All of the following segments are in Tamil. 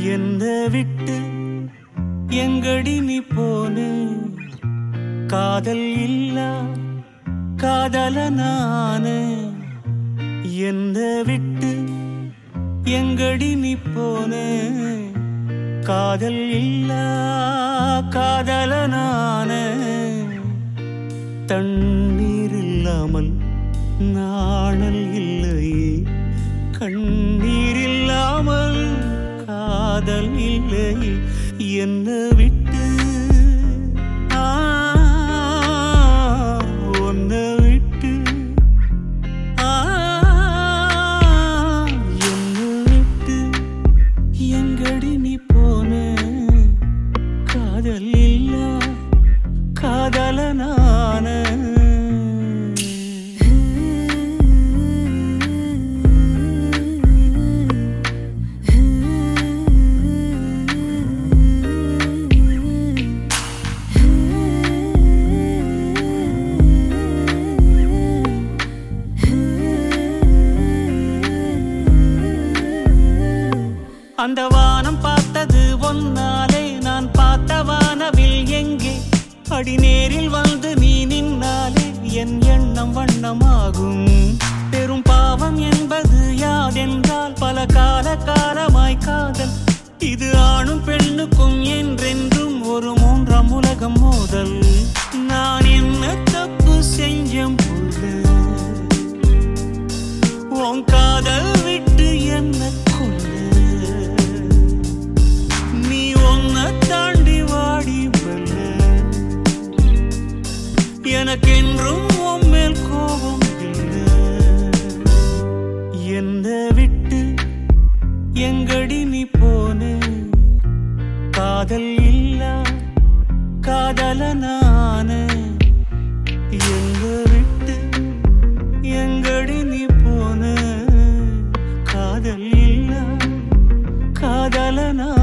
என்ன விட்டு எங்கடி நீ போனு? காதல் இல்ல காதல நானு. என்ன விட்டு எங்கடி நீ போனு? காதல் இல்ல காதல நானு. தண்ணீர் இல்லாமல் நாணல் இல்லையே கண் காதல் இல்லை என்ன விட்டு. ஆ, விட்டு. ஆ, விட்டு. எங்கடி நீ போன? காதல் இல்ல காதலனா? அடி நேரில் வந்து நானே. எங்க விட்டு எங்கடி நீ போன? காதல் இல்ல காதலனா?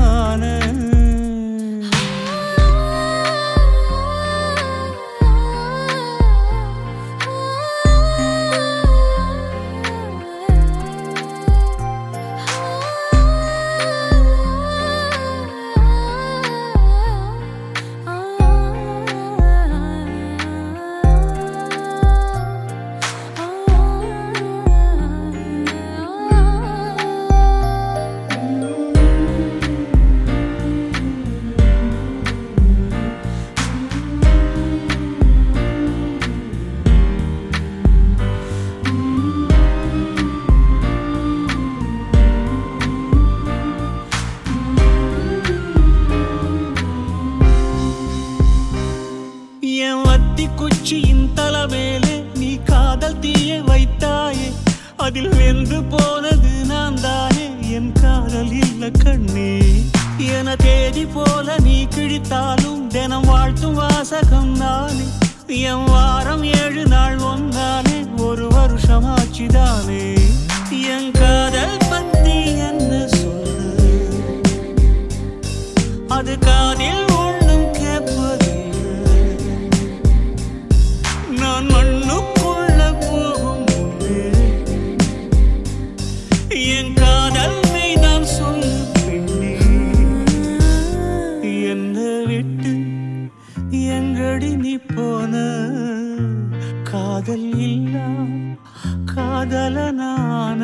என போல நீ கிழித்தாலும் தினம் வாழ்த்தும் வாசகம் நானே. என் வாரம் ஏழு நாள் ஒன்றானே ஒரு வருஷமாச்சுதானே. என் காதல் பத்தி என்ன சொல்லு? அது காதில் போன காதல் இல்லா காதலனான